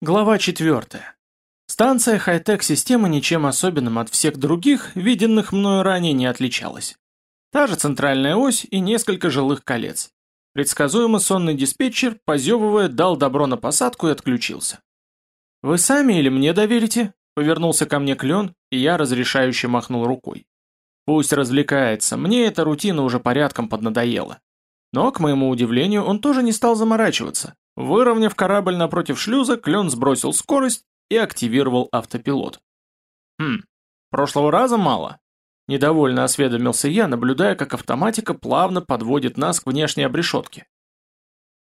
Глава 4. Станция хай-тек системы ничем особенным от всех других, виденных мною ранее, не отличалась. Та же центральная ось и несколько жилых колец. Предсказуемо сонный диспетчер, позевывая, дал добро на посадку и отключился. «Вы сами или мне доверите?» Повернулся ко мне клен, и я разрешающе махнул рукой. «Пусть развлекается, мне эта рутина уже порядком поднадоела». Но, к моему удивлению, он тоже не стал заморачиваться, Выровняв корабль напротив шлюза, клен сбросил скорость и активировал автопилот. «Хм, прошлого раза мало?» Недовольно осведомился я, наблюдая, как автоматика плавно подводит нас к внешней обрешетке.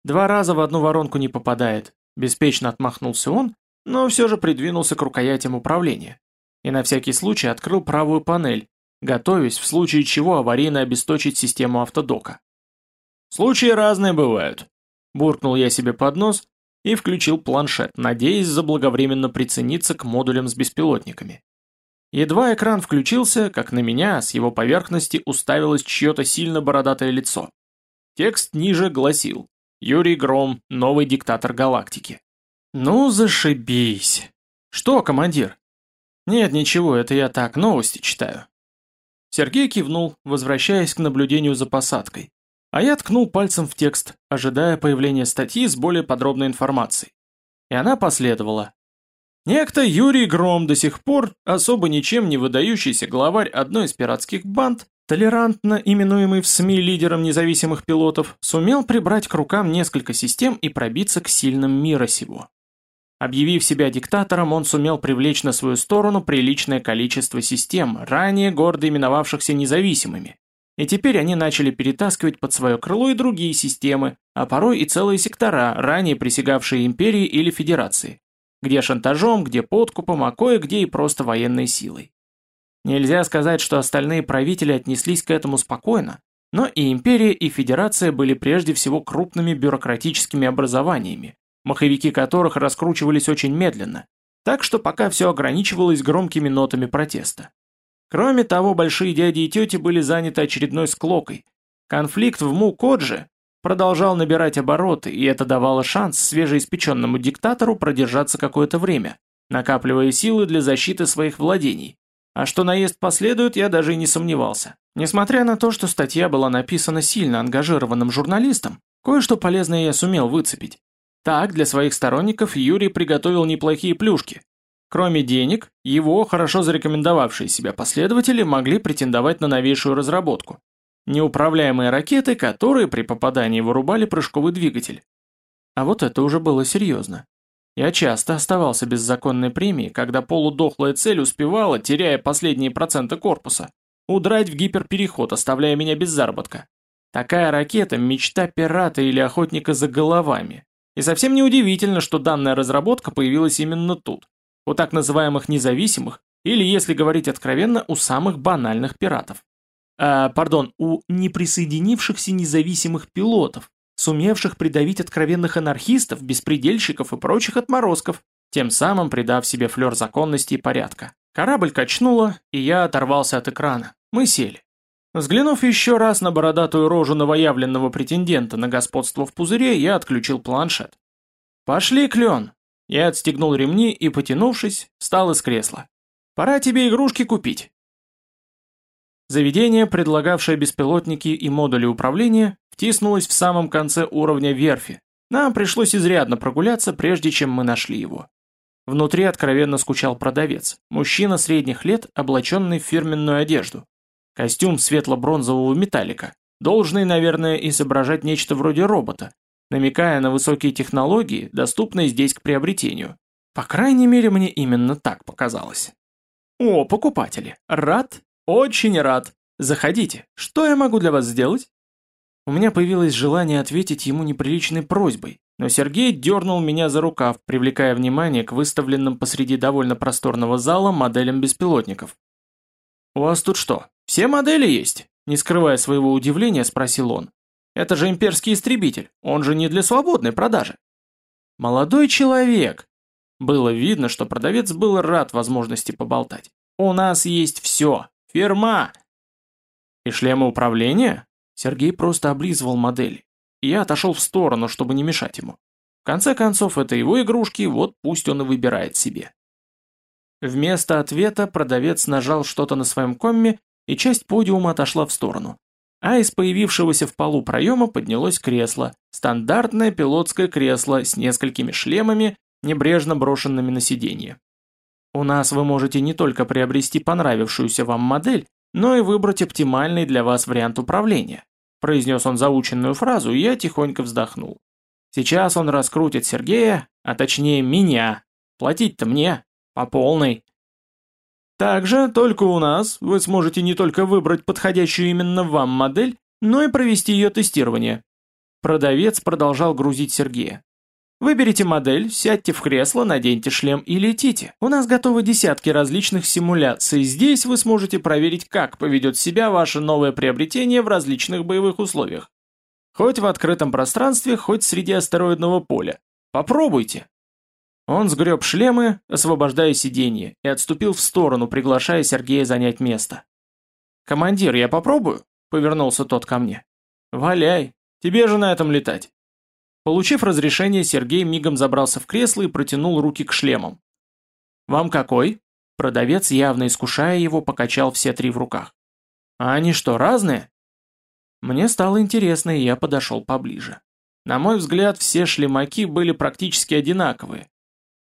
«Два раза в одну воронку не попадает», — беспечно отмахнулся он, но все же придвинулся к рукоятям управления. И на всякий случай открыл правую панель, готовясь в случае чего аварийно обесточить систему автодока. «Случаи разные бывают», Буркнул я себе под нос и включил планшет, надеясь заблаговременно прицениться к модулям с беспилотниками. Едва экран включился, как на меня с его поверхности уставилось чье-то сильно бородатое лицо. Текст ниже гласил «Юрий Гром, новый диктатор галактики». «Ну, зашибись!» «Что, командир?» «Нет, ничего, это я так, новости читаю». Сергей кивнул, возвращаясь к наблюдению за посадкой. А я ткнул пальцем в текст, ожидая появления статьи с более подробной информацией. И она последовала. Некто Юрий Гром до сих пор, особо ничем не выдающийся главарь одной из пиратских банд, толерантно именуемый в СМИ лидером независимых пилотов, сумел прибрать к рукам несколько систем и пробиться к сильным мира сего. Объявив себя диктатором, он сумел привлечь на свою сторону приличное количество систем, ранее гордо именовавшихся независимыми, и теперь они начали перетаскивать под свое крыло и другие системы, а порой и целые сектора, ранее присягавшие империи или федерации. Где шантажом, где подкупом, а кое-где и просто военной силой. Нельзя сказать, что остальные правители отнеслись к этому спокойно, но и империя, и федерация были прежде всего крупными бюрократическими образованиями, маховики которых раскручивались очень медленно, так что пока все ограничивалось громкими нотами протеста. Кроме того, большие дяди и тети были заняты очередной склокой. Конфликт в Му-Кодже продолжал набирать обороты, и это давало шанс свежеиспеченному диктатору продержаться какое-то время, накапливая силы для защиты своих владений. А что наезд последует, я даже и не сомневался. Несмотря на то, что статья была написана сильно ангажированным журналистом, кое-что полезное я сумел выцепить. Так, для своих сторонников Юрий приготовил неплохие плюшки, Кроме денег, его хорошо зарекомендовавшие себя последователи могли претендовать на новейшую разработку. Неуправляемые ракеты, которые при попадании вырубали прыжковый двигатель. А вот это уже было серьезно. Я часто оставался без законной премии, когда полудохлая цель успевала, теряя последние проценты корпуса, удрать в гиперпереход, оставляя меня без заработка. Такая ракета – мечта пирата или охотника за головами. И совсем не удивительно, что данная разработка появилась именно тут у так называемых независимых, или, если говорить откровенно, у самых банальных пиратов. А, пардон, у неприсоединившихся независимых пилотов, сумевших придавить откровенных анархистов, беспредельщиков и прочих отморозков, тем самым придав себе флер законности и порядка. Корабль качнуло, и я оторвался от экрана. Мы сели. Взглянув еще раз на бородатую рожу новоявленного претендента на господство в пузыре, я отключил планшет. «Пошли, Клен, я отстегнул ремни и, потянувшись, встал из кресла. «Пора тебе игрушки купить». Заведение, предлагавшее беспилотники и модули управления, втиснулось в самом конце уровня верфи. Нам пришлось изрядно прогуляться, прежде чем мы нашли его. Внутри откровенно скучал продавец, мужчина средних лет, облаченный в фирменную одежду. Костюм светло-бронзового металлика, должный, наверное, изображать нечто вроде робота, намекая на высокие технологии, доступные здесь к приобретению. По крайней мере, мне именно так показалось. О, покупатели, рад, очень рад. Заходите, что я могу для вас сделать? У меня появилось желание ответить ему неприличной просьбой, но Сергей дернул меня за рукав, привлекая внимание к выставленным посреди довольно просторного зала моделям беспилотников. «У вас тут что, все модели есть?» Не скрывая своего удивления, спросил он. Это же имперский истребитель, он же не для свободной продажи. Молодой человек. Было видно, что продавец был рад возможности поболтать. У нас есть все. Фирма. И шлемы управления? Сергей просто облизывал модели. И я отошел в сторону, чтобы не мешать ему. В конце концов, это его игрушки, вот пусть он и выбирает себе. Вместо ответа продавец нажал что-то на своем комме, и часть подиума отошла в сторону. А из появившегося в полу проема поднялось кресло, стандартное пилотское кресло с несколькими шлемами, небрежно брошенными на сиденье. У нас вы можете не только приобрести понравившуюся вам модель, но и выбрать оптимальный для вас вариант управления. Произнес он заученную фразу, и я тихонько вздохнул. Сейчас он раскрутит Сергея, а точнее меня. Платить-то мне, по полной. Также, только у нас, вы сможете не только выбрать подходящую именно вам модель, но и провести ее тестирование. Продавец продолжал грузить Сергея. Выберите модель, сядьте в кресло, наденьте шлем и летите. У нас готовы десятки различных симуляций. Здесь вы сможете проверить, как поведет себя ваше новое приобретение в различных боевых условиях. Хоть в открытом пространстве, хоть среди астероидного поля. Попробуйте. Он сгреб шлемы, освобождая сиденье, и отступил в сторону, приглашая Сергея занять место. «Командир, я попробую?» — повернулся тот ко мне. «Валяй, тебе же на этом летать». Получив разрешение, Сергей мигом забрался в кресло и протянул руки к шлемам. «Вам какой?» Продавец, явно искушая его, покачал все три в руках. «А они что, разные?» Мне стало интересно, и я подошел поближе. На мой взгляд, все шлемаки были практически одинаковые.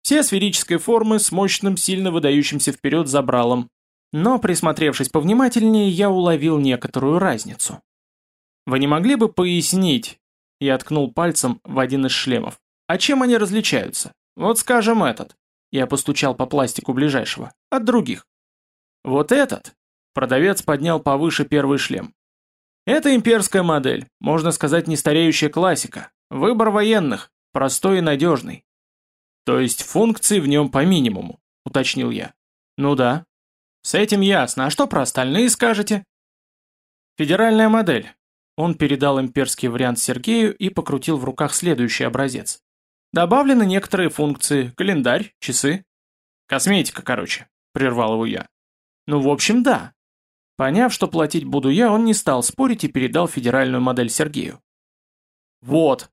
Все сферической формы с мощным, сильно выдающимся вперед забралом. Но, присмотревшись повнимательнее, я уловил некоторую разницу. «Вы не могли бы пояснить, я ткнул пальцем в один из шлемов. А чем они различаются? Вот скажем этот. Я постучал по пластику ближайшего. От других. Вот этот. Продавец поднял повыше первый шлем. Это имперская модель, можно сказать, не стареющая классика. Выбор военных, простой и надежный. То есть функции в нем по минимуму, уточнил я. Ну да. С этим ясно. А что про остальные скажете? Федеральная модель. Он передал имперский вариант Сергею и покрутил в руках следующий образец. Добавлены некоторые функции, календарь, часы. Косметика, короче, прервал его я. Ну, в общем, да. Поняв, что платить буду я, он не стал спорить и передал федеральную модель Сергею. Вот.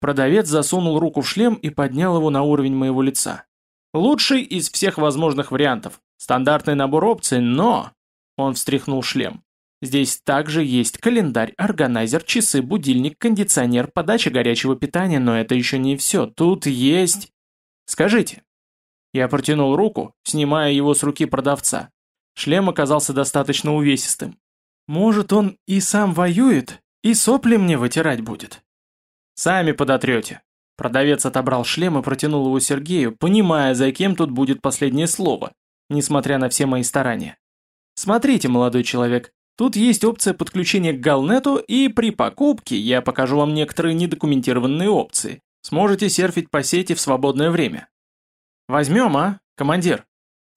Продавец засунул руку в шлем и поднял его на уровень моего лица. Лучший из всех возможных вариантов. Стандартный набор опций, но... Он встряхнул шлем. Здесь также есть календарь, органайзер, часы, будильник, кондиционер, подача горячего питания, но это еще не все. Тут есть... Скажите. Я протянул руку, снимая его с руки продавца. Шлем оказался достаточно увесистым. Может, он и сам воюет, и сопли мне вытирать будет. Сами подотрете. Продавец отобрал шлем и протянул его Сергею, понимая, за кем тут будет последнее слово, несмотря на все мои старания. Смотрите, молодой человек, Тут есть опция подключения к Галнету, и при покупке я покажу вам некоторые недокументированные опции. Сможете серфить по сети в свободное время. Возьмем, а, командир?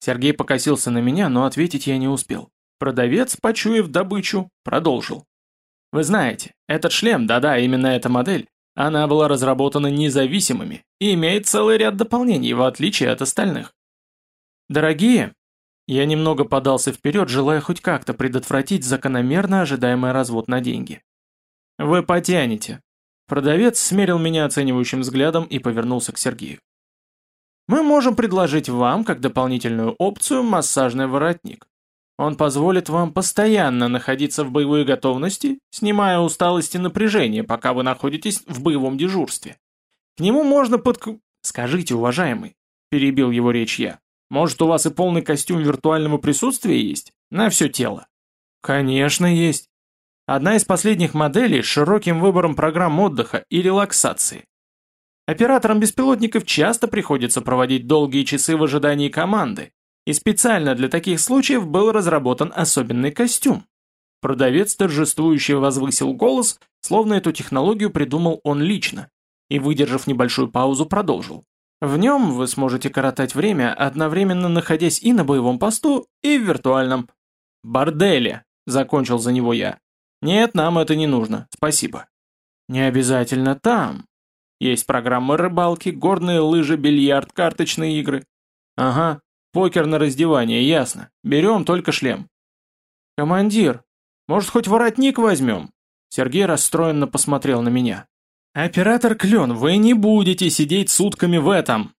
Сергей покосился на меня, но ответить я не успел. Продавец, почуяв добычу, продолжил. Вы знаете, этот шлем, да-да, именно эта модель, она была разработана независимыми и имеет целый ряд дополнений, в отличие от остальных. Дорогие, я немного подался вперед, желая хоть как-то предотвратить закономерно ожидаемый развод на деньги. «Вы потянете». Продавец смерил меня оценивающим взглядом и повернулся к Сергею. «Мы можем предложить вам, как дополнительную опцию, массажный воротник. Он позволит вам постоянно находиться в боевой готовности, снимая усталость и напряжение, пока вы находитесь в боевом дежурстве. К нему можно подк... Скажите, уважаемый, перебил его речь я, может, у вас и полный костюм виртуального присутствия есть? На все тело. Конечно, есть. Одна из последних моделей с широким выбором программ отдыха и релаксации. Операторам беспилотников часто приходится проводить долгие часы в ожидании команды, и специально для таких случаев был разработан особенный костюм. Продавец торжествующе возвысил голос, словно эту технологию придумал он лично, и, выдержав небольшую паузу, продолжил. В нем вы сможете коротать время, одновременно находясь и на боевом посту, и в виртуальном. «Борделе», — закончил за него я. «Нет, нам это не нужно, спасибо». «Не обязательно там. Есть программы рыбалки, горные лыжи, бильярд, карточные игры». «Ага, покер на раздевание, ясно. Берем только шлем». «Командир, может, хоть воротник возьмем?» Сергей расстроенно посмотрел на меня. «Оператор Клен, вы не будете сидеть сутками в этом!»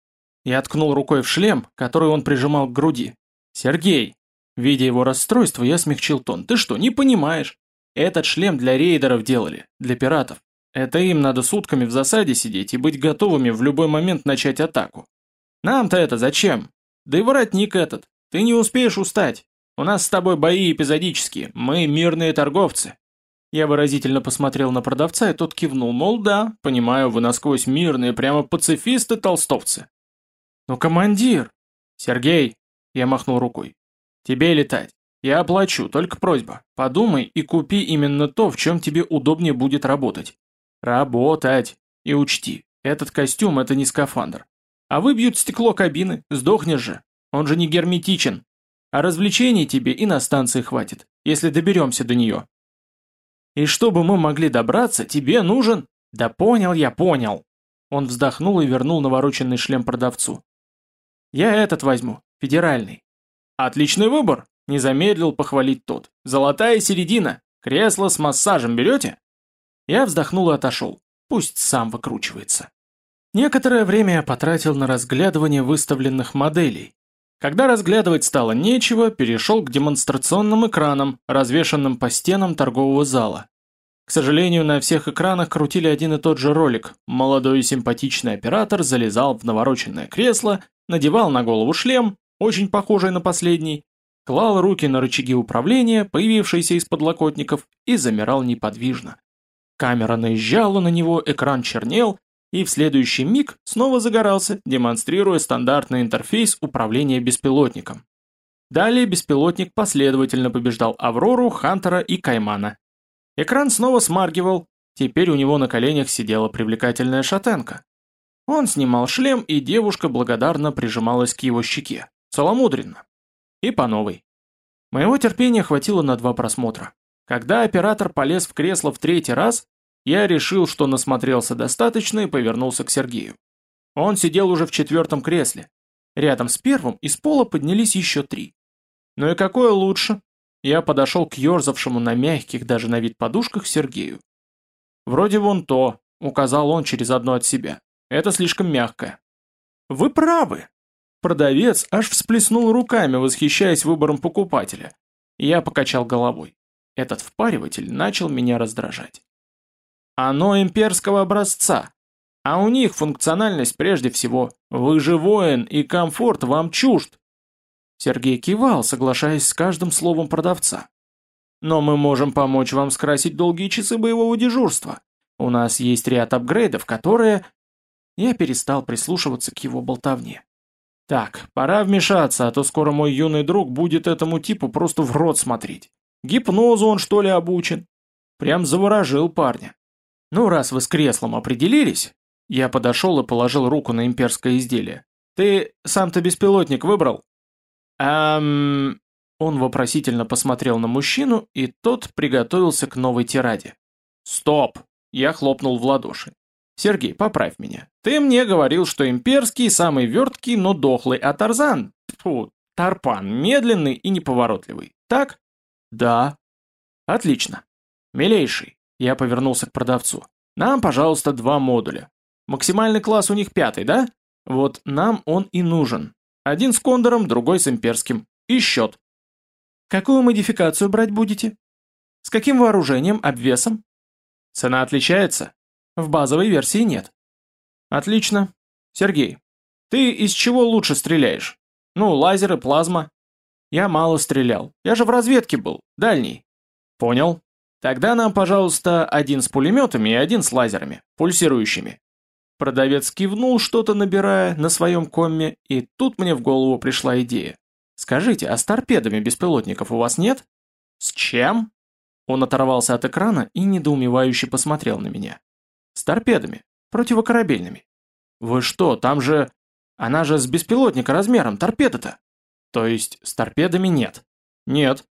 Я ткнул рукой в шлем, который он прижимал к груди. «Сергей!» Видя его расстройство, я смягчил тон. «Ты что, не понимаешь? Этот шлем для рейдеров делали, для пиратов. Это им надо сутками в засаде сидеть и быть готовыми в любой момент начать атаку. Нам-то это зачем? Да и воротник этот. Ты не успеешь устать. У нас с тобой бои эпизодические, мы мирные торговцы. Я выразительно посмотрел на продавца, и тот кивнул, мол, да, понимаю, вы насквозь мирные, прямо пацифисты-толстовцы. Но командир... Сергей, я махнул рукой. Тебе летать. Я оплачу, только просьба. Подумай и купи именно то, в чем тебе удобнее будет работать. Работать. И учти, этот костюм – это не скафандр. А выбьют стекло кабины, сдохнешь же. Он же не герметичен. А развлечений тебе и на станции хватит, если доберемся до нее. И чтобы мы могли добраться, тебе нужен... Да понял я, понял. Он вздохнул и вернул навороченный шлем продавцу. Я этот возьму, федеральный. Отличный выбор, не замедлил похвалить тот. Золотая середина, кресло с массажем берете? Я вздохнул и отошел. Пусть сам выкручивается. Некоторое время я потратил на разглядывание выставленных моделей. Когда разглядывать стало нечего, перешел к демонстрационным экранам, развешанным по стенам торгового зала. К сожалению, на всех экранах крутили один и тот же ролик. Молодой и симпатичный оператор залезал в навороченное кресло, надевал на голову шлем, очень похожий на последний, клал руки на рычаги управления, появившиеся из подлокотников, и замирал неподвижно. Камера наезжала на него, экран чернел, и в следующий миг снова загорался, демонстрируя стандартный интерфейс управления беспилотником. Далее беспилотник последовательно побеждал Аврору, Хантера и Каймана. Экран снова смаргивал, теперь у него на коленях сидела привлекательная шатенка. Он снимал шлем, и девушка благодарно прижималась к его щеке. Целомудренно. И по новой. Моего терпения хватило на два просмотра. Когда оператор полез в кресло в третий раз, я решил, что насмотрелся достаточно и повернулся к Сергею. Он сидел уже в четвертом кресле. Рядом с первым из пола поднялись еще три. Ну и какое лучше? Я подошел к ерзавшему на мягких даже на вид подушках Сергею. «Вроде вон то», — указал он через одно от себя. «Это слишком мягкое». «Вы правы!» Продавец аж всплеснул руками, восхищаясь выбором покупателя. Я покачал головой. Этот впариватель начал меня раздражать. Оно имперского образца. А у них функциональность прежде всего. Вы же воин, и комфорт вам чужд. Сергей кивал, соглашаясь с каждым словом продавца. Но мы можем помочь вам скрасить долгие часы боевого дежурства. У нас есть ряд апгрейдов, которые... Я перестал прислушиваться к его болтовне. Так, пора вмешаться, а то скоро мой юный друг будет этому типу просто в рот смотреть. Гипнозу он что ли обучен? Прям заворожил парня. «Ну, раз вы с креслом определились...» Я подошел и положил руку на имперское изделие. «Ты сам-то беспилотник выбрал?» «Эм...» Он вопросительно посмотрел на мужчину, и тот приготовился к новой тираде. «Стоп!» Я хлопнул в ладоши. «Сергей, поправь меня. Ты мне говорил, что имперский самый верткий, но дохлый, а Тарзан... Фу, Тарпан, медленный и неповоротливый. Так?» «Да». «Отлично. Милейший, я повернулся к продавцу. «Нам, пожалуйста, два модуля. Максимальный класс у них пятый, да? Вот нам он и нужен. Один с кондором, другой с имперским. И счет». «Какую модификацию брать будете? С каким вооружением, обвесом?» «Цена отличается?» «В базовой версии нет». «Отлично. Сергей, ты из чего лучше стреляешь? Ну, лазеры, плазма?» «Я мало стрелял. Я же в разведке был. Дальний». «Понял. Тогда нам, пожалуйста, один с пулеметами и один с лазерами, пульсирующими. Продавец кивнул, что-то набирая на своем комме, и тут мне в голову пришла идея. Скажите, а с торпедами беспилотников у вас нет? С чем? Он оторвался от экрана и недоумевающе посмотрел на меня. С торпедами, противокорабельными. Вы что, там же... Она же с беспилотника размером, торпеда-то. То есть с торпедами нет? Нет.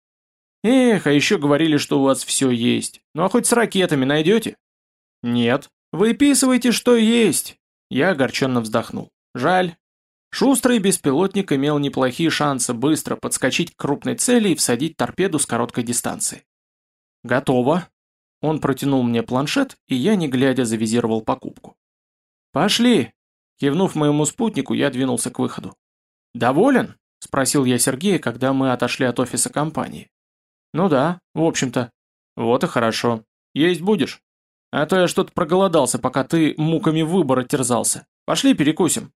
Эх, а еще говорили, что у вас все есть. Ну а хоть с ракетами найдете? Нет. Выписывайте, что есть. Я огорченно вздохнул. Жаль. Шустрый беспилотник имел неплохие шансы быстро подскочить к крупной цели и всадить торпеду с короткой дистанции. Готово. Он протянул мне планшет, и я, не глядя, завизировал покупку. «Пошли!» Кивнув моему спутнику, я двинулся к выходу. «Доволен?» – спросил я Сергея, когда мы отошли от офиса компании. «Ну да, в общем-то». «Вот и хорошо. Есть будешь? А то я что-то проголодался, пока ты муками выбора терзался. Пошли перекусим».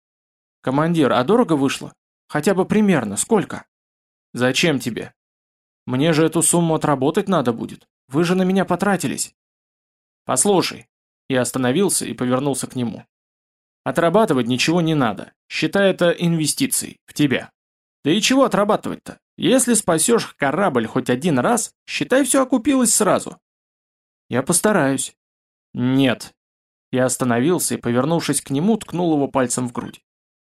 «Командир, а дорого вышло? Хотя бы примерно, сколько?» «Зачем тебе?» «Мне же эту сумму отработать надо будет. Вы же на меня потратились». «Послушай». Я остановился и повернулся к нему. Отрабатывать ничего не надо. Считай это инвестицией в тебя. Да и чего отрабатывать-то? Если спасешь корабль хоть один раз, считай, все окупилось сразу. Я постараюсь. Нет. Я остановился и, повернувшись к нему, ткнул его пальцем в грудь.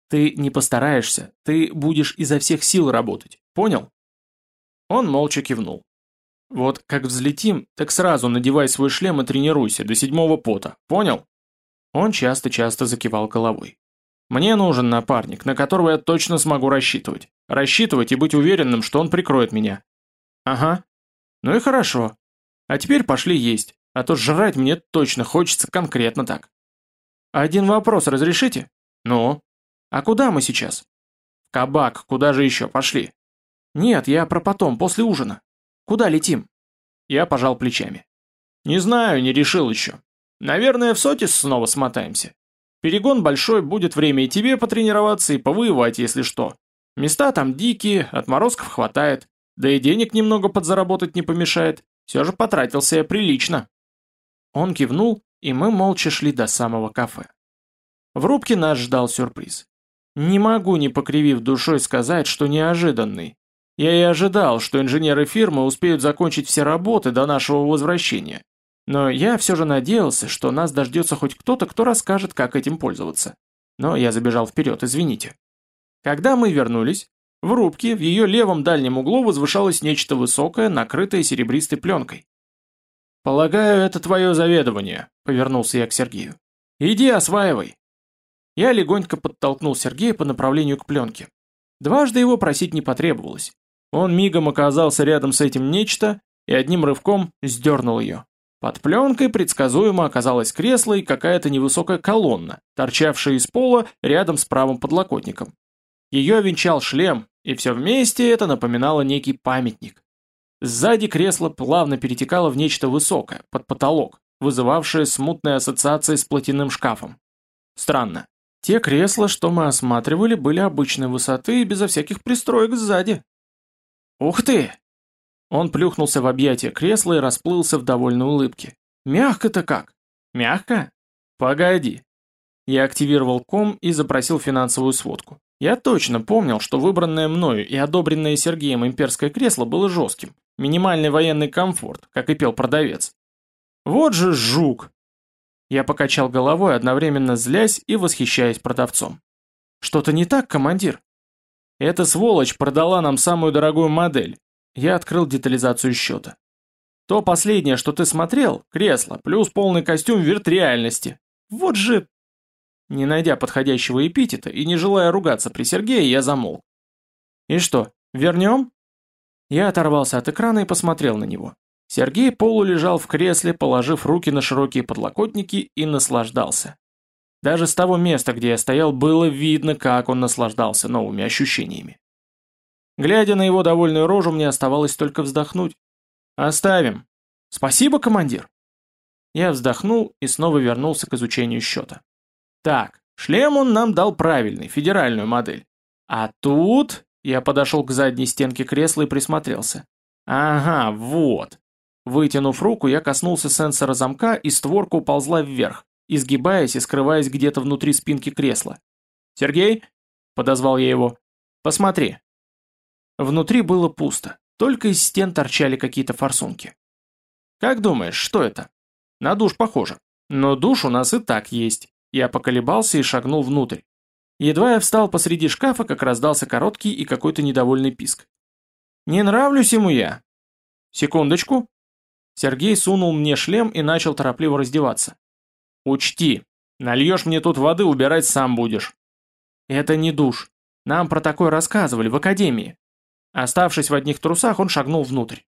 Ты не постараешься, ты будешь изо всех сил работать. Понял? Он молча кивнул. Вот как взлетим, так сразу надевай свой шлем и тренируйся до седьмого пота. Понял? Он часто-часто закивал головой. «Мне нужен напарник, на которого я точно смогу рассчитывать. Рассчитывать и быть уверенным, что он прикроет меня». «Ага. Ну и хорошо. А теперь пошли есть, а то жрать мне точно хочется конкретно так». «Один вопрос разрешите?» «Ну?» «А куда мы сейчас?» «В кабак, куда же еще? Пошли». «Нет, я про потом, после ужина. Куда летим?» Я пожал плечами. «Не знаю, не решил еще. Наверное, в Сотис снова смотаемся. Перегон большой, будет время и тебе потренироваться, и повоевать, если что. Места там дикие, отморозков хватает, да и денег немного подзаработать не помешает. Все же потратился я прилично. Он кивнул, и мы молча шли до самого кафе. В рубке нас ждал сюрприз. Не могу, не покривив душой, сказать, что неожиданный. Я и ожидал, что инженеры фирмы успеют закончить все работы до нашего возвращения. Но я все же надеялся, что нас дождется хоть кто-то, кто расскажет, как этим пользоваться. Но я забежал вперед, извините. Когда мы вернулись, в рубке в ее левом дальнем углу возвышалось нечто высокое, накрытое серебристой пленкой. «Полагаю, это твое заведование», — повернулся я к Сергею. «Иди осваивай». Я легонько подтолкнул Сергея по направлению к пленке. Дважды его просить не потребовалось. Он мигом оказался рядом с этим нечто и одним рывком сдернул ее. Под пленкой предсказуемо оказалось кресло и какая-то невысокая колонна, торчавшая из пола рядом с правым подлокотником. Ее венчал шлем, и все вместе это напоминало некий памятник. Сзади кресло плавно перетекало в нечто высокое, под потолок, вызывавшее смутные ассоциации с платяным шкафом. Странно. Те кресла, что мы осматривали, были обычной высоты и безо всяких пристроек сзади. «Ух ты!» Он плюхнулся в объятия кресла и расплылся в довольной улыбке. «Мягко-то как?» «Мягко?» «Погоди». Я активировал ком и запросил финансовую сводку. Я точно помнил, что выбранное мною и одобренное Сергеем имперское кресло было жестким. Минимальный военный комфорт, как и пел продавец. «Вот же жук!» Я покачал головой, одновременно злясь и восхищаясь продавцом. «Что-то не так, командир?» «Эта сволочь продала нам самую дорогую модель, я открыл детализацию счета. То последнее, что ты смотрел, кресло, плюс полный костюм виртреальности. Вот же... Не найдя подходящего эпитета и не желая ругаться при Сергее, я замолк. И что, вернем? Я оторвался от экрана и посмотрел на него. Сергей полулежал в кресле, положив руки на широкие подлокотники и наслаждался. Даже с того места, где я стоял, было видно, как он наслаждался новыми ощущениями. Глядя на его довольную рожу, мне оставалось только вздохнуть. «Оставим. Спасибо, командир!» Я вздохнул и снова вернулся к изучению счета. Так, шлем он нам дал правильный, федеральную модель. А тут... Я подошел к задней стенке кресла и присмотрелся. Ага, вот. Вытянув руку, я коснулся сенсора замка, и створка уползла вверх, изгибаясь и скрываясь где-то внутри спинки кресла. «Сергей?» – подозвал я его. «Посмотри, Внутри было пусто, только из стен торчали какие-то форсунки. Как думаешь, что это? На душ похоже. Но душ у нас и так есть. Я поколебался и шагнул внутрь. Едва я встал посреди шкафа, как раздался короткий и какой-то недовольный писк. «Не нравлюсь ему я!» «Секундочку!» Сергей сунул мне шлем и начал торопливо раздеваться. «Учти, нальешь мне тут воды, убирать сам будешь». «Это не душ. Нам про такое рассказывали в академии. Оставшись в одних трусах, он шагнул внутрь.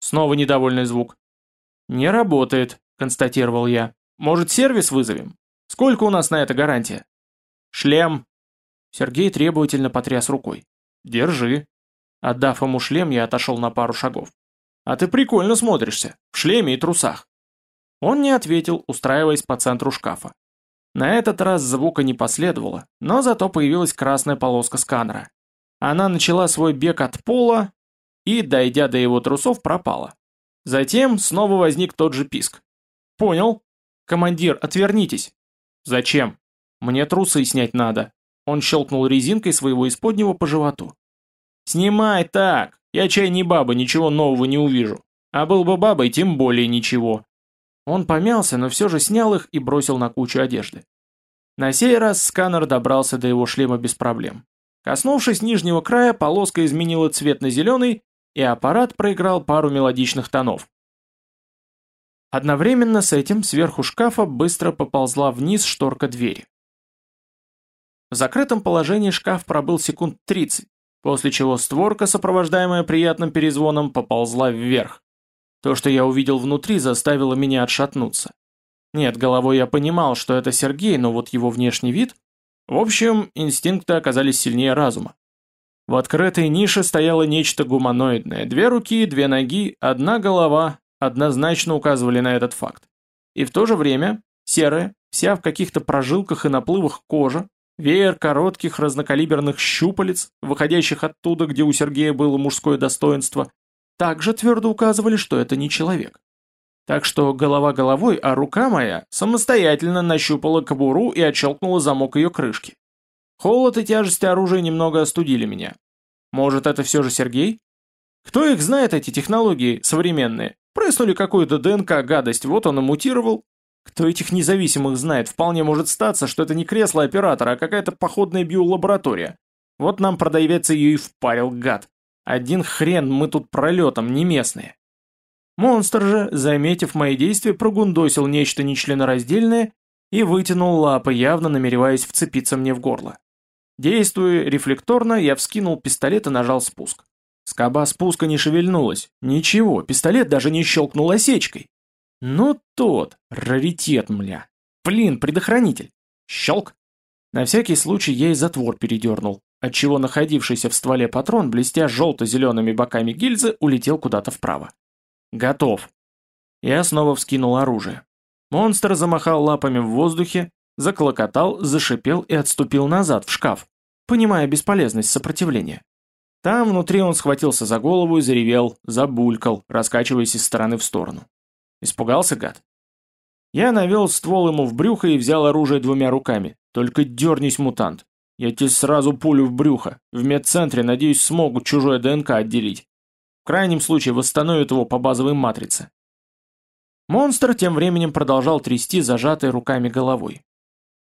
Снова недовольный звук. «Не работает», — констатировал я. «Может, сервис вызовем? Сколько у нас на это гарантия?» «Шлем!» Сергей требовательно потряс рукой. «Держи». Отдав ему шлем, я отошел на пару шагов. «А ты прикольно смотришься, в шлеме и трусах». Он не ответил, устраиваясь по центру шкафа. На этот раз звука не последовало, но зато появилась красная полоска сканера. Она начала свой бег от пола и, дойдя до его трусов, пропала. Затем снова возник тот же писк. «Понял. Командир, отвернитесь». «Зачем?» «Мне трусы снять надо». Он щелкнул резинкой своего исподнего по животу. «Снимай так! Я чай не баба, ничего нового не увижу. А был бы бабой, тем более ничего». Он помялся, но все же снял их и бросил на кучу одежды. На сей раз сканер добрался до его шлема без проблем. Коснувшись нижнего края, полоска изменила цвет на зеленый, и аппарат проиграл пару мелодичных тонов. Одновременно с этим сверху шкафа быстро поползла вниз шторка двери. В закрытом положении шкаф пробыл секунд 30, после чего створка, сопровождаемая приятным перезвоном, поползла вверх. То, что я увидел внутри, заставило меня отшатнуться. Нет, головой я понимал, что это Сергей, но вот его внешний вид... В общем, инстинкты оказались сильнее разума. В открытой нише стояло нечто гуманоидное. Две руки, две ноги, одна голова однозначно указывали на этот факт. И в то же время серая, вся в каких-то прожилках и наплывах кожа, веер коротких разнокалиберных щупалец, выходящих оттуда, где у Сергея было мужское достоинство, также твердо указывали, что это не человек. Так что голова головой, а рука моя самостоятельно нащупала кобуру и отщелкнула замок ее крышки. Холод и тяжесть оружия немного остудили меня. Может, это все же Сергей? Кто их знает, эти технологии современные? Прыснули какую-то ДНК-гадость, вот он и мутировал. Кто этих независимых знает, вполне может статься, что это не кресло оператора, а какая-то походная биолаборатория. Вот нам продавец ее и впарил, гад. Один хрен мы тут пролетом, не местные. Монстр же, заметив мои действия, прогундосил нечто нечленораздельное и вытянул лапы, явно намереваясь вцепиться мне в горло. Действуя рефлекторно, я вскинул пистолет и нажал спуск. Скоба спуска не шевельнулась. Ничего, пистолет даже не щелкнул осечкой. Ну тот, раритет, мля. Блин, предохранитель. Щелк. На всякий случай я и затвор передернул, отчего находившийся в стволе патрон, блестя желто-зелеными боками гильзы, улетел куда-то вправо. Готов. Я снова вскинул оружие. Монстр замахал лапами в воздухе, заклокотал, зашипел и отступил назад, в шкаф, понимая бесполезность сопротивления. Там внутри он схватился за голову и заревел, забулькал, раскачиваясь из стороны в сторону. Испугался гад? Я навел ствол ему в брюхо и взял оружие двумя руками. Только дернись, мутант. Я тебе сразу пулю в брюхо. В медцентре, надеюсь, смогут чужое ДНК отделить. В крайнем случае восстановят его по базовой матрице. Монстр тем временем продолжал трясти зажатой руками головой.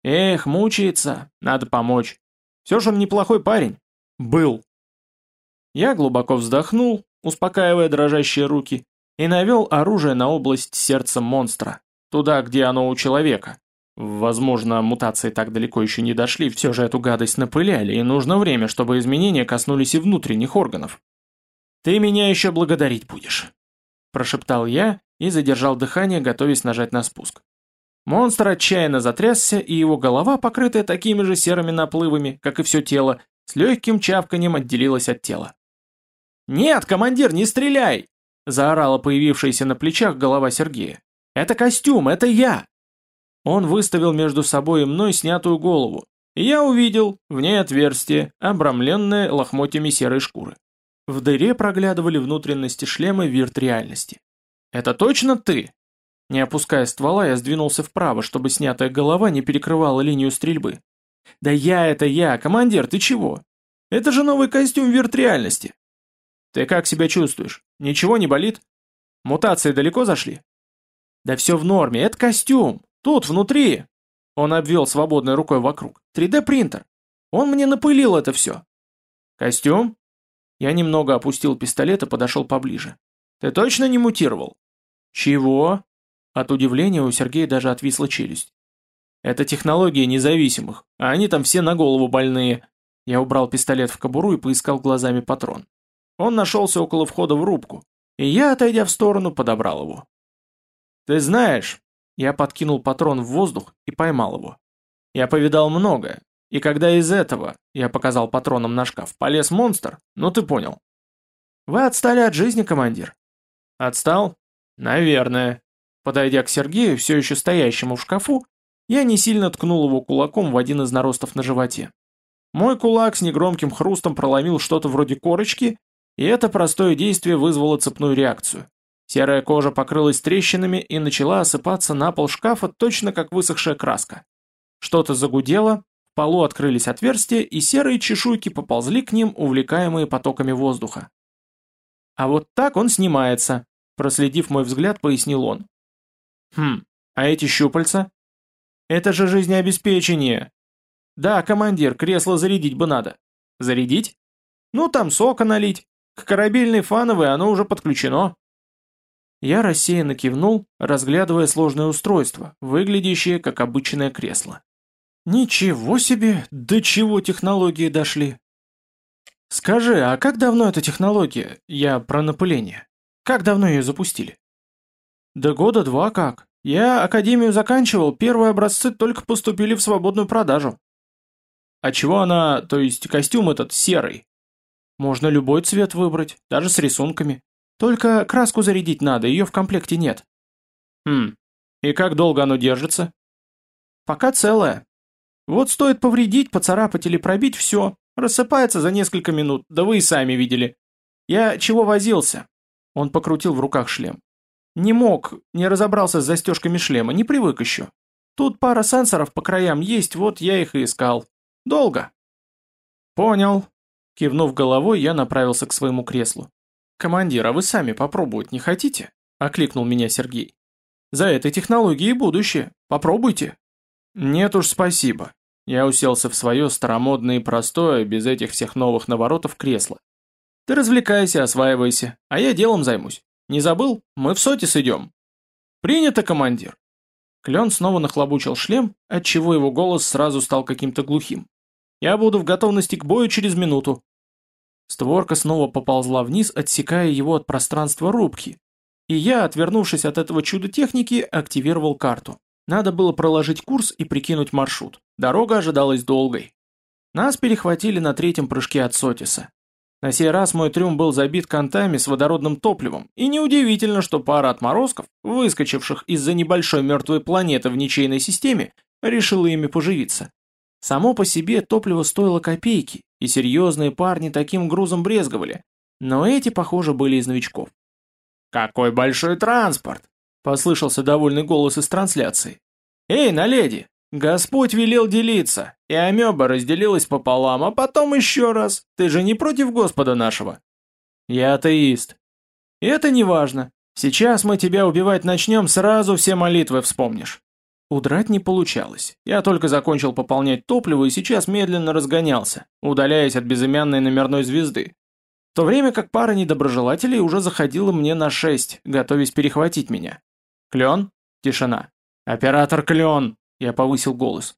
Эх, мучается, надо помочь. Все же он неплохой парень. Был. Я глубоко вздохнул, успокаивая дрожащие руки, и навел оружие на область сердца монстра, туда, где оно у человека. Возможно, мутации так далеко еще не дошли, все же эту гадость напыляли, и нужно время, чтобы изменения коснулись и внутренних органов. «Ты меня еще благодарить будешь», – прошептал я и задержал дыхание, готовясь нажать на спуск. Монстр отчаянно затрясся, и его голова, покрытая такими же серыми наплывами, как и все тело, с легким чавканием отделилась от тела. «Нет, командир, не стреляй!» – заорала появившаяся на плечах голова Сергея. «Это костюм, это я!» Он выставил между собой и мной снятую голову, и я увидел в ней отверстие, обрамленное лохмотьями серой шкуры. В дыре проглядывали внутренности шлема вирт реальности. «Это точно ты?» Не опуская ствола, я сдвинулся вправо, чтобы снятая голова не перекрывала линию стрельбы. «Да я это я! Командир, ты чего? Это же новый костюм вирт реальности!» «Ты как себя чувствуешь? Ничего не болит? Мутации далеко зашли?» «Да все в норме, это костюм! Тут, внутри!» Он обвел свободной рукой вокруг. «3D-принтер! Он мне напылил это все!» «Костюм?» Я немного опустил пистолет и подошел поближе. «Ты точно не мутировал?» «Чего?» От удивления у Сергея даже отвисла челюсть. «Это технология независимых, а они там все на голову больные». Я убрал пистолет в кобуру и поискал глазами патрон. Он нашелся около входа в рубку, и я, отойдя в сторону, подобрал его. Ты знаешь, я подкинул патрон в воздух и поймал его. Я повидал многое, и когда из этого, я показал патроном на шкаф, полез монстр, ну ты понял. Вы отстали от жизни, командир. Отстал? Наверное. Подойдя к Сергею, все еще стоящему в шкафу, я не сильно ткнул его кулаком в один из наростов на животе. Мой кулак с негромким хрустом проломил что-то вроде корочки, и это простое действие вызвало цепную реакцию. Серая кожа покрылась трещинами и начала осыпаться на пол шкафа точно как высохшая краска. Что-то загудело, в полу открылись отверстия, и серые чешуйки поползли к ним, увлекаемые потоками воздуха. А вот так он снимается, проследив мой взгляд, пояснил он. Хм, а эти щупальца? Это же жизнеобеспечение. Да, командир, кресло зарядить бы надо. Зарядить? Ну, там сока налить. К корабельной фановой оно уже подключено. Я рассеянно кивнул, разглядывая сложное устройство, выглядящее как обычное кресло. Ничего себе, до чего технологии дошли. Скажи, а как давно эта технология, я про напыление, как давно ее запустили? Да года два как. Я академию заканчивал, первые образцы только поступили в свободную продажу. А чего она, то есть костюм этот серый? Можно любой цвет выбрать, даже с рисунками. Только краску зарядить надо, ее в комплекте нет. Хм, и как долго оно держится? Пока целое. Вот стоит повредить, поцарапать или пробить, все, рассыпается за несколько минут, да вы и сами видели. Я чего возился? Он покрутил в руках шлем. Не мог, не разобрался с застежками шлема, не привык еще. Тут пара сенсоров по краям есть, вот я их и искал. Долго. Понял. Кивнув головой, я направился к своему креслу. «Командир, а вы сами попробовать не хотите?» – окликнул меня Сергей. «За этой технологией будущее. Попробуйте». «Нет уж, спасибо». Я уселся в свое старомодное и простое, без этих всех новых наворотов, кресло. «Ты развлекайся, осваивайся, а я делом займусь. Не забыл? Мы в сотис идем». «Принято, командир». Клен снова нахлобучил шлем, отчего его голос сразу стал каким-то глухим. «Я буду в готовности к бою через минуту. Створка снова поползла вниз, отсекая его от пространства рубки. И я, отвернувшись от этого чуда техники, активировал карту. Надо было проложить курс и прикинуть маршрут. Дорога ожидалась долгой. Нас перехватили на третьем прыжке от Сотиса. На сей раз мой трюм был забит контами с водородным топливом, и неудивительно, что пара отморозков, выскочивших из-за небольшой мертвой планеты в ничейной системе, решила ими поживиться. Само по себе топливо стоило копейки, и серьезные парни таким грузом брезговали, но эти, похоже, были из новичков. «Какой большой транспорт!» – послышался довольный голос из трансляции. «Эй, наледи! Господь велел делиться, и амеба разделилась пополам, а потом еще раз. Ты же не против Господа нашего?» «Я атеист». «И это не важно. Сейчас мы тебя убивать начнем, сразу все молитвы вспомнишь». Удрать не получалось. Я только закончил пополнять топливо и сейчас медленно разгонялся, удаляясь от безымянной номерной звезды. В то время как пара недоброжелателей уже заходила мне на шесть, готовясь перехватить меня. «Клен?» Тишина. «Оператор Клен!» Я повысил голос.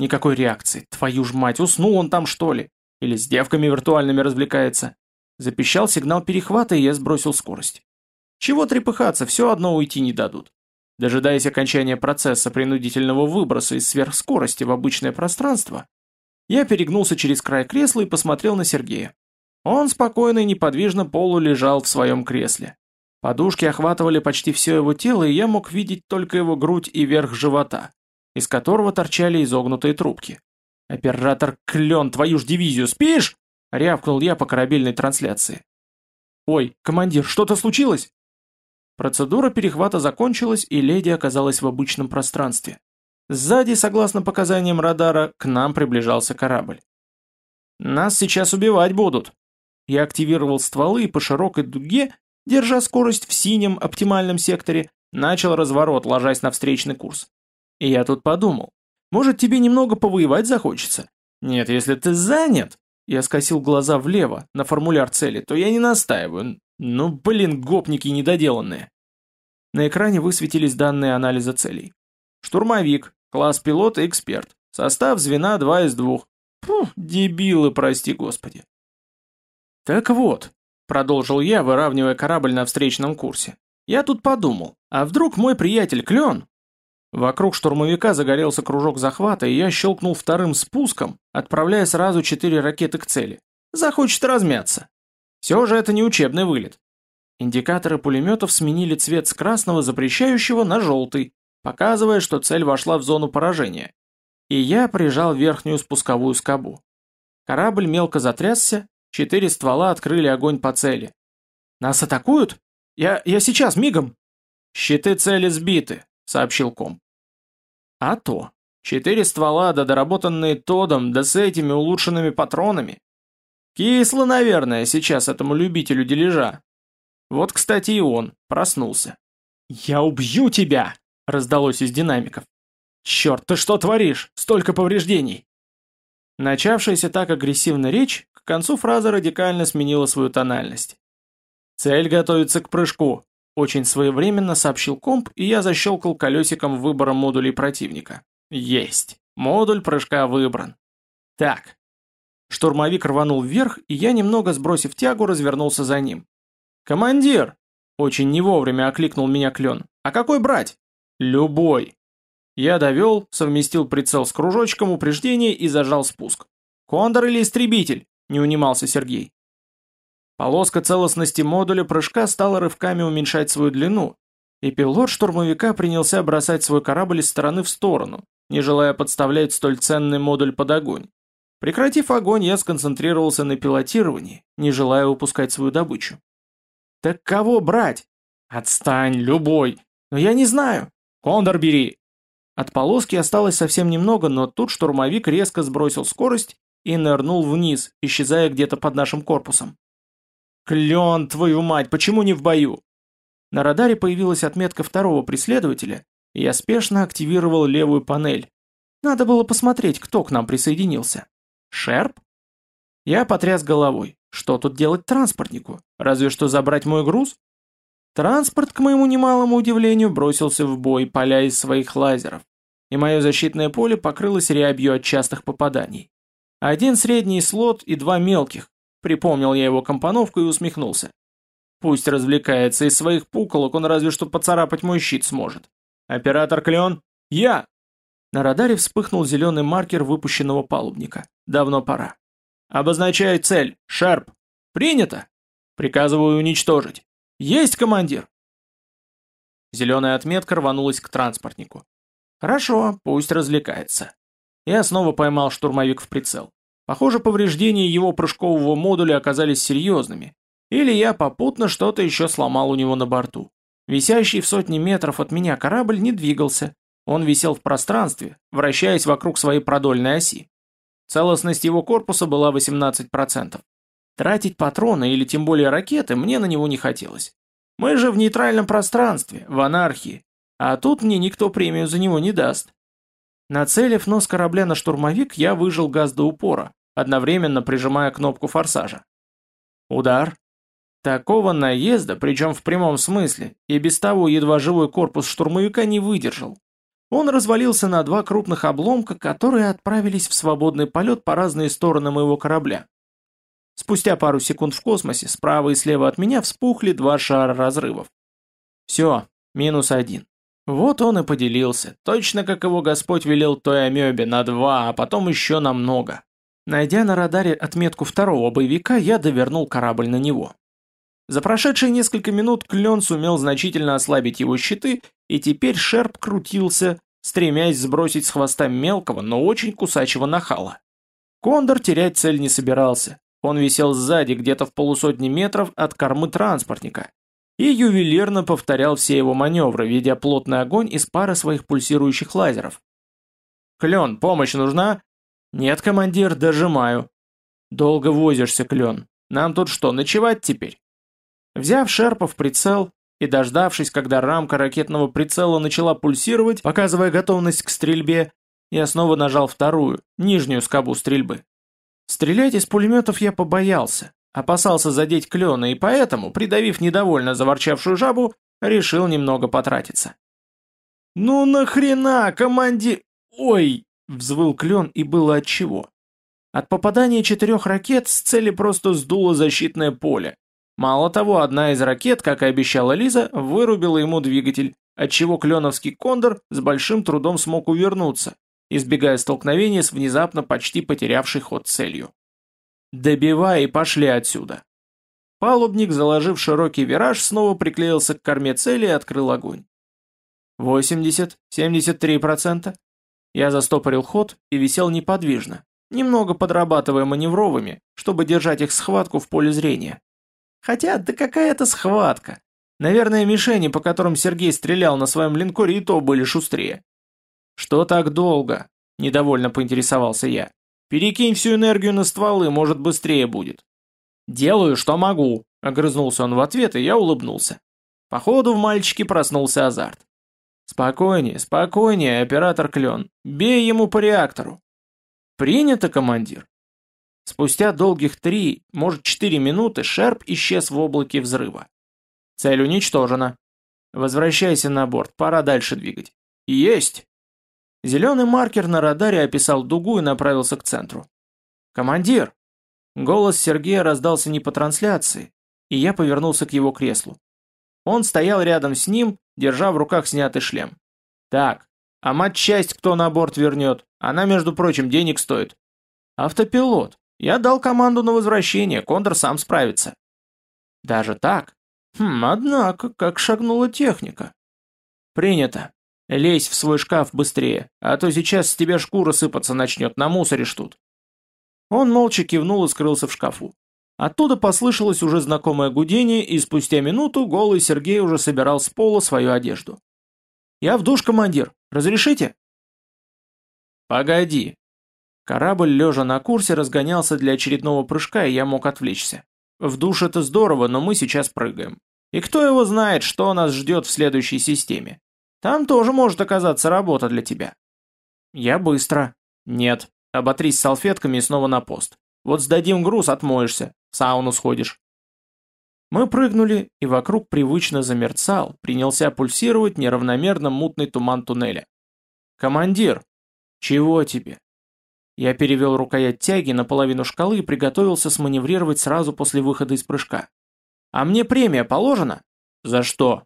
Никакой реакции. Твою ж мать, уснул он там что ли? Или с девками виртуальными развлекается? Запищал сигнал перехвата, и я сбросил скорость. Чего трепыхаться, все одно уйти не дадут. Дожидаясь окончания процесса принудительного выброса из сверхскорости в обычное пространство, я перегнулся через край кресла и посмотрел на Сергея. Он спокойно и неподвижно полулежал в своем кресле. Подушки охватывали почти все его тело, и я мог видеть только его грудь и верх живота, из которого торчали изогнутые трубки. «Оператор Клен, твою ж дивизию, спишь?» — рявкнул я по корабельной трансляции. «Ой, командир, что-то случилось?» Процедура перехвата закончилась, и леди оказалась в обычном пространстве. Сзади, согласно показаниям радара, к нам приближался корабль. «Нас сейчас убивать будут!» Я активировал стволы и по широкой дуге, держа скорость в синем оптимальном секторе, начал разворот, ложась на встречный курс. И я тут подумал, может тебе немного повоевать захочется? Нет, если ты занят, я скосил глаза влево, на формуляр цели, то я не настаиваю, ну, блин, гопники недоделанные. На экране высветились данные анализа целей. Штурмовик, класс пилот и эксперт. Состав звена 2 из 2. Фу, дебилы, прости господи. Так вот, продолжил я, выравнивая корабль на встречном курсе. Я тут подумал, а вдруг мой приятель Клен Вокруг штурмовика загорелся кружок захвата, и я щелкнул вторым спуском, отправляя сразу четыре ракеты к цели. Захочет размяться. Все же это не учебный вылет. Индикаторы пулеметов сменили цвет с красного запрещающего на желтый, показывая, что цель вошла в зону поражения. И я прижал верхнюю спусковую скобу. Корабль мелко затрясся, четыре ствола открыли огонь по цели. «Нас атакуют? Я, я сейчас, мигом!» «Щиты цели сбиты», сообщил ком. А то. Четыре ствола, да доработанные Тодом, да с этими улучшенными патронами. Кисло, наверное, сейчас этому любителю дележа. Вот, кстати, и он проснулся. «Я убью тебя!» — раздалось из динамиков. «Черт, ты что творишь? Столько повреждений!» Начавшаяся так агрессивно речь к концу фразы радикально сменила свою тональность. «Цель готовится к прыжку. Очень своевременно сообщил комп, и я защелкал колесиком выбора модулей противника. Есть. Модуль прыжка выбран. Так. Штурмовик рванул вверх, и я, немного сбросив тягу, развернулся за ним. «Командир!» Очень не вовремя окликнул меня клен. «А какой брать?» «Любой». Я довел, совместил прицел с кружочком упреждения и зажал спуск. «Кондор или истребитель?» – не унимался Сергей. Полоска целостности модуля прыжка стала рывками уменьшать свою длину, и пилот штурмовика принялся бросать свой корабль из стороны в сторону, не желая подставлять столь ценный модуль под огонь. Прекратив огонь, я сконцентрировался на пилотировании, не желая упускать свою добычу. «Так кого брать?» «Отстань, любой!» «Но я не знаю!» «Кондор бери!» От полоски осталось совсем немного, но тут штурмовик резко сбросил скорость и нырнул вниз, исчезая где-то под нашим корпусом. Клен, твою мать, почему не в бою? На радаре появилась отметка второго преследователя, и я спешно активировал левую панель. Надо было посмотреть, кто к нам присоединился. Шерп? Я потряс головой. Что тут делать транспортнику? Разве что забрать мой груз? Транспорт, к моему немалому удивлению, бросился в бой, поля из своих лазеров, и мое защитное поле покрылось рябью от частых попаданий. Один средний слот и два мелких, Припомнил я его компоновку и усмехнулся. Пусть развлекается, из своих пуколок он разве что поцарапать мой щит сможет. Оператор Клеон? Я! На радаре вспыхнул зеленый маркер выпущенного палубника. Давно пора. Обозначаю цель. Шерп. Принято. Приказываю уничтожить. Есть, командир. Зеленая отметка рванулась к транспортнику. Хорошо, пусть развлекается. Я снова поймал штурмовик в прицел. Похоже, повреждения его прыжкового модуля оказались серьезными. Или я попутно что-то еще сломал у него на борту. Висящий в сотни метров от меня корабль не двигался. Он висел в пространстве, вращаясь вокруг своей продольной оси. Целостность его корпуса была 18%. Тратить патроны или тем более ракеты мне на него не хотелось. Мы же в нейтральном пространстве, в анархии. А тут мне никто премию за него не даст. Нацелив нос корабля на штурмовик, я выжил газ до упора, одновременно прижимая кнопку форсажа. Удар. Такого наезда, причем в прямом смысле, и без того едва живой корпус штурмовика не выдержал. Он развалился на два крупных обломка, которые отправились в свободный полет по разные стороны моего корабля. Спустя пару секунд в космосе справа и слева от меня вспухли два шара разрывов. Все, минус один. Вот он и поделился, точно как его Господь велел той амебе, на два, а потом еще на много. Найдя на радаре отметку второго боевика, я довернул корабль на него. За прошедшие несколько минут Клен сумел значительно ослабить его щиты, и теперь Шерп крутился, стремясь сбросить с хвоста мелкого, но очень кусачего нахала. Кондор терять цель не собирался. Он висел сзади, где-то в полусотни метров от кормы транспортника, и ювелирно повторял все его маневры, ведя плотный огонь из пары своих пульсирующих лазеров. «Клен, помощь нужна?» «Нет, командир, дожимаю». «Долго возишься, Клен. Нам тут что, ночевать теперь?» Взяв шерпа в прицел и дождавшись, когда рамка ракетного прицела начала пульсировать, показывая готовность к стрельбе, я снова нажал вторую, нижнюю скобу стрельбы. Стрелять из пулеметов я побоялся, опасался задеть клена и поэтому, придавив недовольно заворчавшую жабу, решил немного потратиться. «Ну нахрена, командир... Ой!» Взвыл клен и было отчего. От попадания четырех ракет с цели просто сдуло защитное поле. Мало того, одна из ракет, как и обещала Лиза, вырубила ему двигатель, отчего кленовский кондор с большим трудом смог увернуться, избегая столкновения с внезапно почти потерявшей ход целью. «Добивай и пошли отсюда!» Палубник, заложив широкий вираж, снова приклеился к корме цели и открыл огонь. 80, 73%. Я застопорил ход и висел неподвижно, немного подрабатывая маневровыми, чтобы держать их схватку в поле зрения. Хотя, да какая это схватка? Наверное, мишени, по которым Сергей стрелял на своем линкоре, и то были шустрее. «Что так долго?» – недовольно поинтересовался я. «Перекинь всю энергию на стволы, может, быстрее будет». «Делаю, что могу», — огрызнулся он в ответ, и я улыбнулся. Походу в мальчике проснулся азарт. «Спокойнее, спокойнее, оператор Клен. Бей ему по реактору». «Принято, командир». Спустя долгих три, может четыре минуты Шерп исчез в облаке взрыва. Цель уничтожена. Возвращайся на борт, пора дальше двигать. Есть! Зеленый маркер на радаре описал дугу и направился к центру. «Командир!» Голос Сергея раздался не по трансляции, и я повернулся к его креслу. Он стоял рядом с ним, держа в руках снятый шлем. «Так, а мать-часть кто на борт вернет? Она, между прочим, денег стоит». «Автопилот. Я дал команду на возвращение, Кондор сам справится». «Даже так? Хм, однако, как шагнула техника». «Принято. Лезь в свой шкаф быстрее, а то сейчас с тебя шкура сыпаться начнет, на мусоре тут». Он молча кивнул и скрылся в шкафу. Оттуда послышалось уже знакомое гудение, и спустя минуту голый Сергей уже собирал с пола свою одежду. «Я в душ, командир. Разрешите?» «Погоди». Корабль, лежа на курсе, разгонялся для очередного прыжка, и я мог отвлечься. В душ это здорово, но мы сейчас прыгаем. И кто его знает, что нас ждет в следующей системе. Там тоже может оказаться работа для тебя. Я быстро. Нет. Оботрись салфетками и снова на пост. Вот сдадим груз, отмоешься, в сауну сходишь. Мы прыгнули, и вокруг привычно замерцал, принялся пульсировать неравномерно мутный туман туннеля. «Командир!» «Чего тебе?» Я перевел рукоять тяги на половину шкалы и приготовился сманеврировать сразу после выхода из прыжка. «А мне премия положена?» «За что?»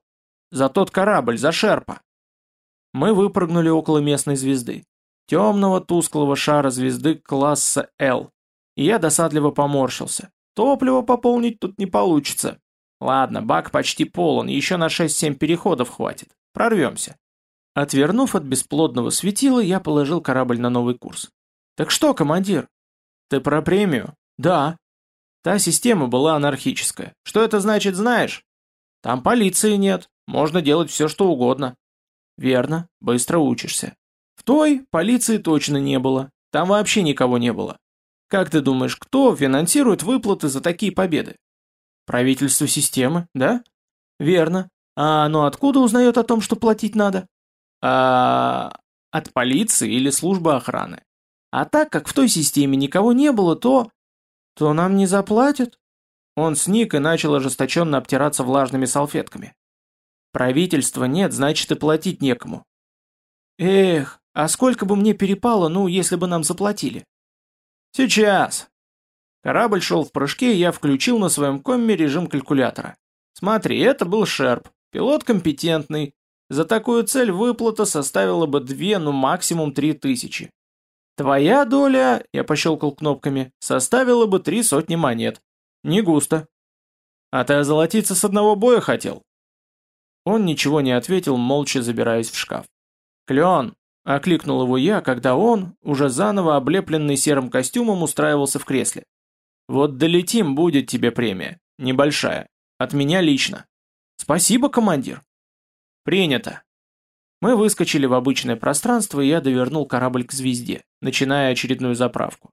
«За тот корабль, за Шерпа». Мы выпрыгнули около местной звезды темного тусклого шара звезды класса L. Я досадливо поморщился. Топливо пополнить тут не получится. Ладно, бак почти полон, еще на 6-7 переходов хватит. Прорвемся. Отвернув от бесплодного светила, я положил корабль на новый курс. Так что, командир? Ты про премию? Да. Та система была анархическая. Что это значит, знаешь? Там полиции нет, можно делать все, что угодно. Верно, быстро учишься. В той полиции точно не было, там вообще никого не было. Как ты думаешь, кто финансирует выплаты за такие победы? Правительство системы, да? Верно. А оно откуда узнает о том, что платить надо? А... От полиции или службы охраны. А так как в той системе никого не было, то... То нам не заплатят? Он сник и начал ожесточенно обтираться влажными салфетками. Правительства нет, значит и платить некому. Эх, а сколько бы мне перепало, ну, если бы нам заплатили? Сейчас. Корабль шел в прыжке, и я включил на своем комме режим калькулятора. Смотри, это был Шерп, пилот компетентный. За такую цель выплата составила бы две, ну максимум три тысячи. Твоя доля, я пощелкал кнопками, составила бы три сотни монет. Не густо. А ты озолотиться с одного боя хотел? Он ничего не ответил, молча забираясь в шкаф. «Клен, — окликнул его я, когда он, уже заново облепленный серым костюмом, устраивался в кресле. «Вот долетим, будет тебе премия. Небольшая. От меня лично. Спасибо, командир». «Принято». Мы выскочили в обычное пространство, и я довернул корабль к звезде, начиная очередную заправку.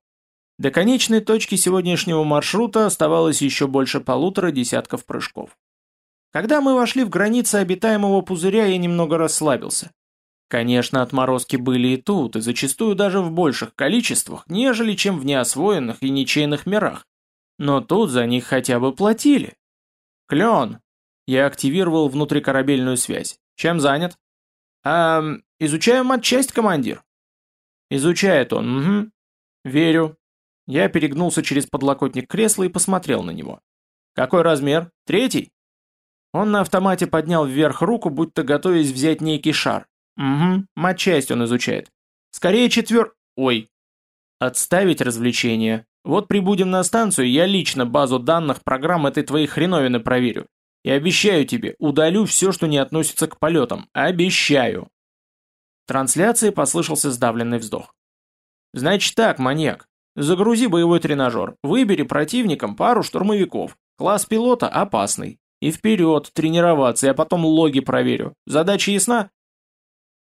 До конечной точки сегодняшнего маршрута оставалось еще больше полутора десятков прыжков. Когда мы вошли в границы обитаемого пузыря, я немного расслабился. Конечно, отморозки были и тут, и зачастую даже в больших количествах, нежели чем в неосвоенных и ничейных мирах. Но тут за них хотя бы платили. Клен. Я активировал внутрикорабельную связь. Чем занят? Эм, изучаю матчасть, командир. Изучает он, угу. Верю. Я перегнулся через подлокотник кресла и посмотрел на него. Какой размер? Третий? Он на автомате поднял вверх руку, будто готовясь взять некий шар. Угу, матчасть он изучает. Скорее четвер... Ой. Отставить развлечения. Вот прибудем на станцию, я лично базу данных программ этой твоей хреновины проверю. И обещаю тебе, удалю все, что не относится к полетам. Обещаю. В трансляции послышался сдавленный вздох. Значит так, маньяк. Загрузи боевой тренажер, выбери противникам пару штурмовиков. Класс пилота опасный. И вперед, тренироваться, я потом логи проверю. Задача ясна?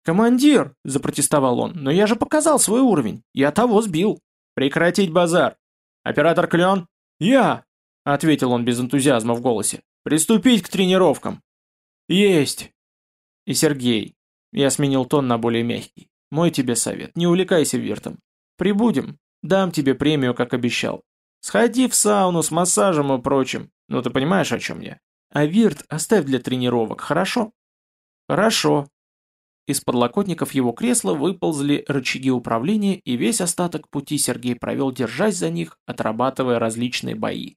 «Командир!» – запротестовал он. «Но я же показал свой уровень. Я того сбил. Прекратить базар. Оператор Клен?» «Я!» – ответил он без энтузиазма в голосе. «Приступить к тренировкам!» «Есть!» «И Сергей!» Я сменил тон на более мягкий. «Мой тебе совет. Не увлекайся виртом. Прибудем. Дам тебе премию, как обещал. Сходи в сауну с массажем и прочим. Ну ты понимаешь, о чем я? А вирт оставь для тренировок, хорошо?» «Хорошо», из подлокотников его кресла выползли рычаги управления, и весь остаток пути Сергей провел, держась за них, отрабатывая различные бои.